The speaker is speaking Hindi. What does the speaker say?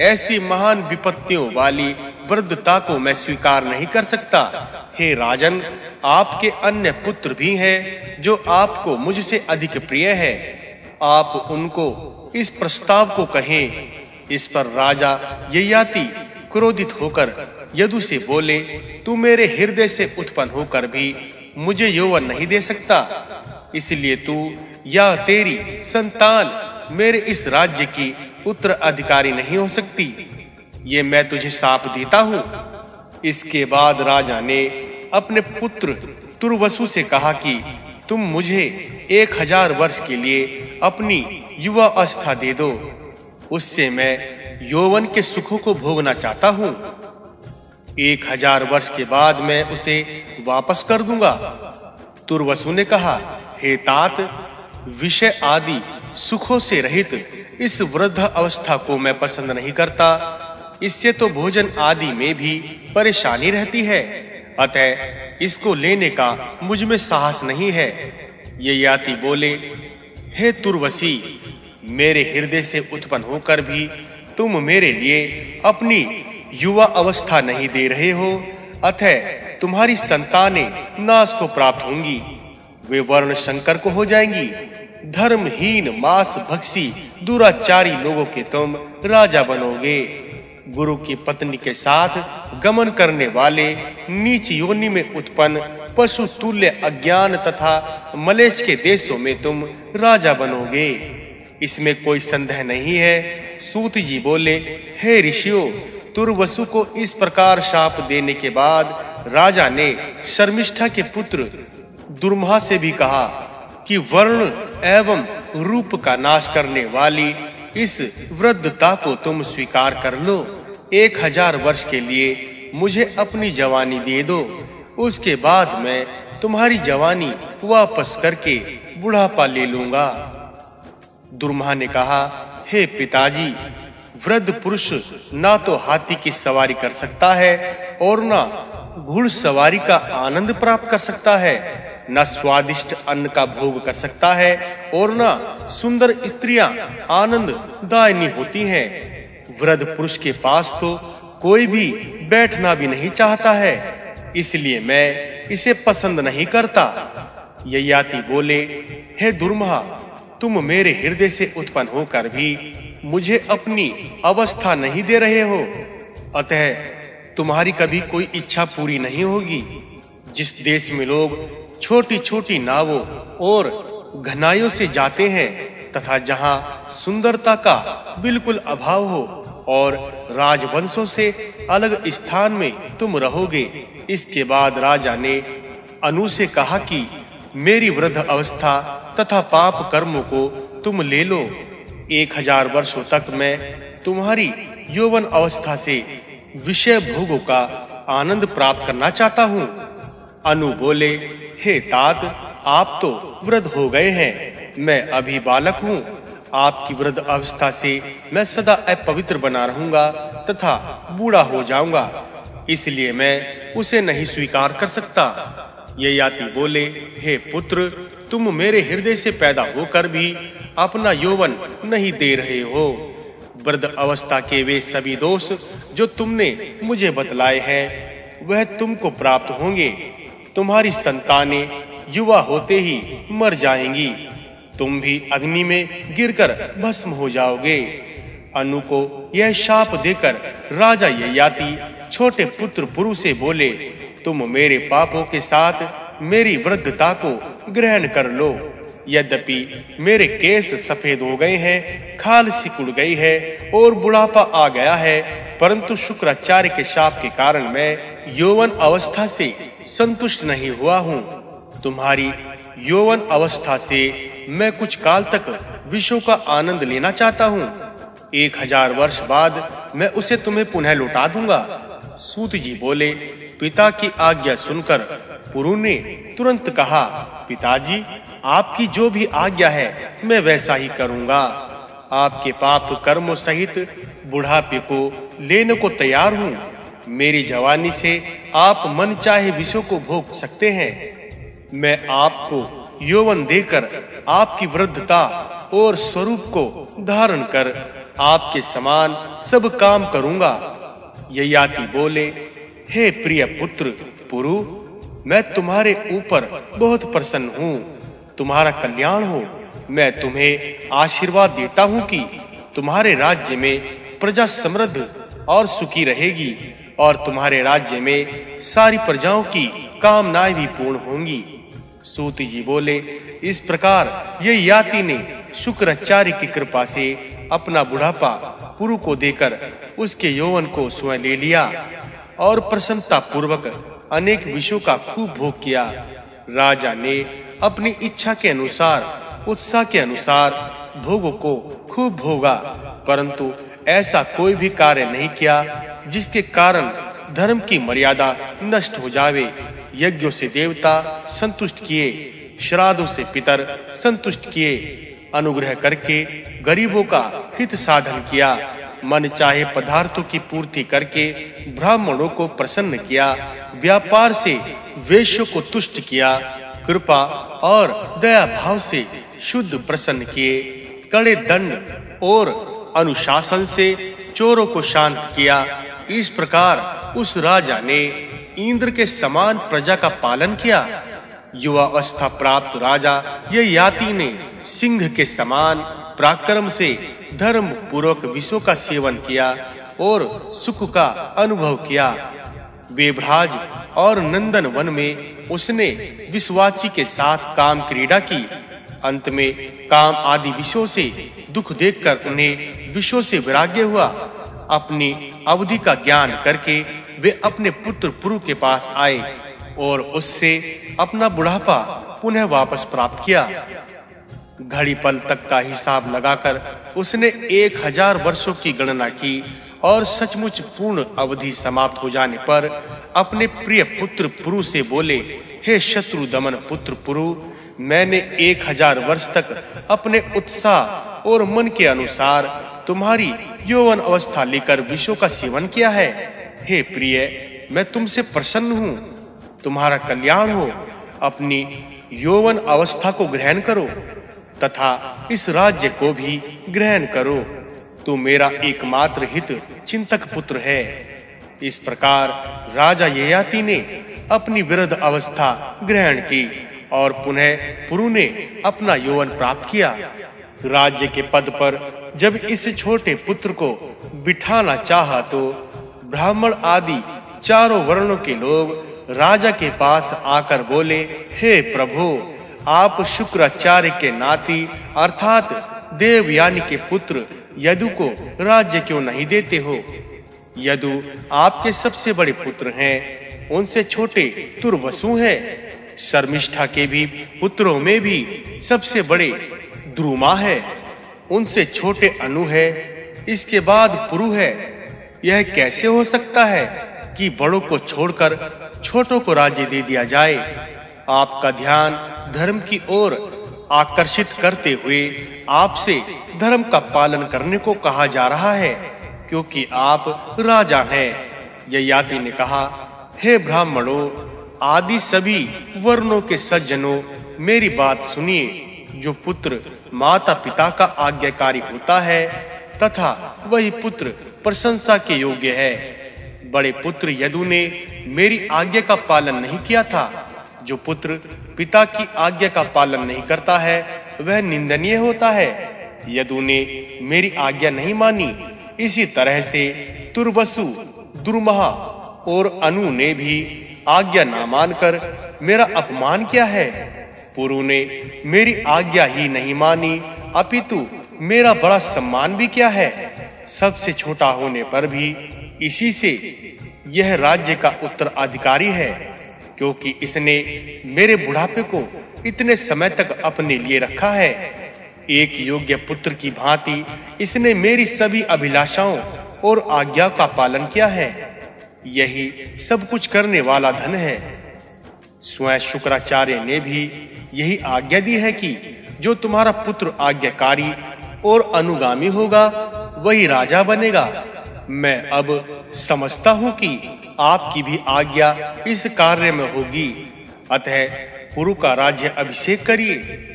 ऐसी महान विपत्तियों वाली वृद्धता को मैं स्वीकार नहीं कर सकता। हे राजन, आपके अन्य पुत्र भी हैं जो आपको मुझसे अधिक प्रिय है। आप उनको इस प्रस्ताव को कहें। इस पर राजा ययाति क्रोधित होकर यदु से बोले, तू मेरे हृदय से उत्पन्न होकर भी मुझे यौवन नहीं दे सकता। इसलिए तू या तेरी संतान मेरे इस राज्य की उत्तराधिकारी नहीं हो सकती। ये मैं तुझे साप देता हूँ। इसके बाद राजा ने अपने पुत्र तुर्वसु से कहा कि तुम मुझे एक हज़ार वर्ष के लिए अपनी युवा अवस्था दे दो। उससे मैं यौवन के सुखों को भोगना चाहता हूँ। एक हज़ार वर्ष के बाद मैं उसे वापस कर दूँगा। तुर्वसु ने कहा, हे तात, विषय आदि सुखों से रहित इस वृद्ध अवस्था को मैं पसंद नहीं करता। इससे तो भोजन आदि में भी परेशानी रहती है। अतः इसको लेने का मुझमें साहस नहीं है। ये याति बोले, हे तुर्वसी, मेरे हृदय से उत्पन्न होकर भी तुम मेरे लिए अपनी युवा अवस्था नहीं दे रहे हो। अतः तुम्हारी संतानें नाश को प्राप्त होंगी। वे वर्ण शंकर को हो जाएँगी। धर्महीन मास भक्षी दुराचारी लोगों के तुम राजा बनोगे। गुरु की पत्नी के साथ गमन करने वाले नीच योनि में उत्पन्न पशु तुल्य अज्ञान तथा मलेच के देशों में तुम राजा बनोगे। इसमें कोई संदेह नहीं है। सूत जी बोले, हे ऋषियों तुर्वसु को इस प्रकार शाप देने के बाद राजा ने शर्मिष्ठा के पुत्र दुर्मा से भी कहा कि वर्ण एवं रूप का नाश करने वाली इस वृद्धता को तुम स्वीकार कर लो। एक हज़ार वर्ष के लिए मुझे अपनी जवानी दे दो। उसके बाद मैं तुम्हारी जवानी वापस करके बुढ़ापा ले लूँगा। दुर्मा ने कहा, हे पिताजी, वृद्ध पुरुष ना तो हाथी की सवारी कर सकता है और ना घुड़सवारी का आनंद प्राप्त कर सकता है। न स्वादिष्ट अन्न का भोग कर सकता है और न सुंदर स्त्रियाँ आनंद दायनी होती हैं। वृद्ध पुरुष के पास तो कोई भी बैठना भी नहीं चाहता है, इसलिए मैं इसे पसंद नहीं करता। ययाति बोले, हे दुर्महा, तुम मेरे हृदय से उत्पन्न होकर भी मुझे अपनी अवस्था नहीं दे रहे हो। अतः तुम्हारी कभी कोई इच्छा पूरी नहीं होगी। जिस देश में लोग छोटी-छोटी नावों और घनाइयों से जाते हैं तथा जहाँ सुंदरता का बिल्कुल अभाव हो और राजवंशों से अलग स्थान में तुम रहोगे। इसके बाद राजा ने अनु से कहा कि, मेरी वृद्ध अवस्था तथा पाप कर्मों को तुम ले लो। एक हज़ार वर्षों तक मैं तुम्हारी यौवन अवस्था से विषय भोगों का आनंद प्राप्त करना चाहता हूँ। अनु बोले, हे तात आप तो वृद्ध हो गए हैं। मैं अभी बालक हूँ। आपकी वृद्ध अवस्था से मैं सदा अपवित्र बना रहूँगा तथा बूढ़ा हो जाऊँगा। इसलिए मैं उसे नहीं स्वीकार कर सकता। ये याति बोले, हे पुत्र, तुम मेरे हृदय से पैदा होकर भी अपना यौवन नहीं दे रहे हो। वृद्ध अवस्था के वे सभी दोष जो तुमने मुझे बतलाए हैं, वह तुमको प्राप्त होंगे। तुम्हारी संतानें युवा होते ही मर जाएँगी। तुम भी अग्नि में गिरकर भस्म हो जाओगे। अनु को यह शाप देकर राजा ययाति, छोटे पुत्र पुरु से बोले, तुम मेरे पापों के साथ मेरी वृद्धता को ग्रहण कर लो। यद्यपि मेरे केस सफ़ेद हो गए हैं, खाल सिकुड़ गई है और बुढ़ापा आ गया है, परंतु शुक्राचार्य के शाप के कारण मैं यौवन अवस्था से संतुष्ट नहीं हुआ हूँ। तुम्हारी यौवन अवस्था से मैं कुछ काल तक विश्व का आनंद लेना चाहता हूँ। एक हज़ार वर्ष बाद मैं उसे तुम्हें पुनः लौटा दूँगा। सूत जी बोले, पिता की आज्ञा सुनकर पुरु ने तुरंत कहा, पिताजी, आपकी जो भी आज्ञा है, मैं वैसा ही करूँगा। आपके पाप कर्मों सहित बुढ़ापे को लेने को तैयार हूँ। मेरी जवानी से आप मन चाहे विषयों को भोग सकते हैं। मैं आपको यौवन देकर आपकी वृद्धता और स्वरूप को धारण कर आपके समान सब काम करूँगा। ययाति बोले, हे प्रिय पुत्र, पुरु, मैं तुम्हारे ऊपर बहुत प्रसन्न हूँ। तुम्हारा कल्याण हो। मैं तुम्हें आशीर्वाद देता हूँ कि तुम्हारे राज्य में प्रजा समृद्ध और सुखी रहेगी। और तुम्हारे राज्य में सारी प्रजाओं की कामनाएँ भी पूर्ण होंगी। सूत जी बोले, इस प्रकार ये याति ने शुक्राचार्य की कृपा से अपना बुढ़ापा पुरु को देकर उसके यौवन को स्वयं ले लिया और प्रसन्नता पूर्वक अनेक विषयों का खूब भोग किया। राजा ने अपनी इच्छा के अनुसार, उत्साह के अनुसार भोगों को खूब भोगा, परंतु ऐसा कोई भी कार्य नहीं किया जिसके कारण धर्म की मर्यादा नष्ट हो जावे। यज्ञों से देवता संतुष्ट किए, श्राद्धों से पितर संतुष्ट किए, अनुग्रह करके गरीबों का हित साधन किया, मन चाहे पदार्थों की पूर्ति करके ब्राह्मणों को प्रसन्न किया, व्यापार से वेश्यों को तुष्ट किया, कृपा और दया भाव से शुद्ध प्रसन्न किए, कड़े दंड और अनुशासन से चोरों को शांत किया। इस प्रकार उस राजा ने इंद्र के समान प्रजा का पालन किया। युवा अवस्था प्राप्त राजा, ये याति ने सिंह के समान पराक्रम से धर्म पूर्वक विश्व का सेवन किया और सुख का अनुभव किया। वेभराज और नंदन वन में उसने विश्वाची के साथ काम क्रीड़ा की। अंत में काम आदि विषयों से दुख देखकर उन्हें विषयों से विराग्य हुआ। अपनी अवधि का ज्ञान करके वे अपने पुत्र पुरु के पास आए और उससे अपना बुढ़ापा पुनः वापस प्राप्त किया। घड़ी पल तक का हिसाब लगाकर उसने एक हज़ार वर्षों की गणना की और सचमुच पूर्ण अवधि समाप्त हो जाने पर अपने प्रिय पुत्र पुरु से बोले, हे शत्रु दमन पुत्र पुरु, मैंने एक हज़ार वर्ष तक अपने उत्साह और मन के अनुसार तुम्हारी यौवन अवस्था लेकर विषयों का सेवन किया है। हे प्रिय, मैं तुमसे प्रसन्न हूँ। तुम्हारा कल्याण हो। अपनी यौवन अवस्था को ग्रहण करो तथा इस राज्य को भी ग्रहण करो। तू मेरा एकमात्र हित चिंतक पुत्र है। इस प्रकार राजा ययाति ने अपनी विरुद्ध अवस्था ग्रहण की और पुनः पुरु ने अपना यौवन प्राप्त किया। राज्य के पद पर जब इस छोटे पुत्र को बिठाना चाहा तो ब्राह्मण आदि चारों वर्णों के लोग राजा के पास आकर बोले, हे प्रभु, आप शुक्राचार्य के नाती अर्थात देवयानी के पुत्र यदु को राज्य क्यों नहीं देते हो? यदु आपके सबसे बड़े पुत्र हैं, उनसे छोटे तुर्वसु हैं। शर्मिष्ठा के भी पुत्रों में भी सबसे बड़े द्रुमा है। उनसे छोटे अनु है, इसके बाद पुरु है। यह कैसे हो सकता है कि बड़ों को छोड़कर छोटों को राज्य दे दिया जाए? आपका ध्यान धर्म की ओर आकर्षित करते हुए आपसे धर्म का पालन करने को कहा जा रहा है, क्योंकि आप राजा हैं। ययाति ने कहा, हे ब्राह्मणों, आदि सभी वर्णों के सज्जनों, मेरी बात सुनिए। जो पुत्र माता पिता का आज्ञाकारी होता है, तथा वही पुत्र प्रशंसा के योग्य है। बड़े पुत्र यदु ने मेरी आज्ञा का पालन नहीं किया था, जो पुत्र पिता की आज्ञा का पालन नहीं करता है, वह निंदनीय होता है। यदु ने मेरी आज्ञा नहीं मानी, इसी तरह से तुर्वसु दुर्महा और अनु ने भी आज्ञा ना मानकर मेरा अपमान किया है। पुरु ने, मेरी आज्ञा ही नहीं मानी। अपितु, मेरा बड़ा सम्मान भी किया है? सबसे छोटा होने पर भी इसी से यह राज्य का उत्तराधिकारी है, क्योंकि इसने मेरे बुढ़ापे को इतने समय तक अपने लिए रखा है। एक योग्य पुत्र की भांति इसने मेरी सभी अभिलाषाओं और आज्ञा का पालन किया है। यही सब कुछ करने वाला धन है। स्वयं शुक्राचार्य ने भी यही आज्ञा दी है कि जो तुम्हारा पुत्र आज्ञाकारी और अनुगामी होगा, वही राजा बनेगा। मैं अब समझता हूँ कि आपकी भी आज्ञा इस कार्य में होगी। अतः पुरु का राज्य अभिषेक करिए।